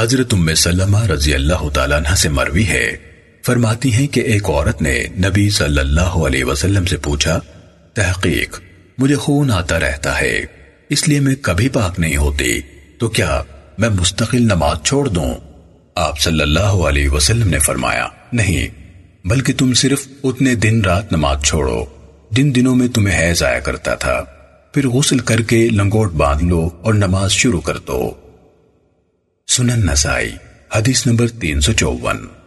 حضرت ام سلمہ رضی اللہ تعالیٰ عنہ سے مروی ہے۔ فرماتی ہیں کہ ایک عورت نے نبی صلی اللہ علیہ وسلم سے پوچھا، تحقیق، مجھے خون آتا رہتا ہے، اس لیے میں کبھی پاک نہیں ہوتی، تو کیا میں مستقل نماز چھوڑ دوں؟ آپ صلی اللہ علیہ وسلم نے فرمایا، نہیں، بلکہ تم صرف اتنے دن رات نماز چھوڑو، جن دنوں میں تمہیں حیض آیا کرتا تھا۔ پھر غسل کر کے لنگوٹ باندھ لو اور نماز شروع کر دو۔ سنن نسائی حدیث نمبر تین سو چوون۔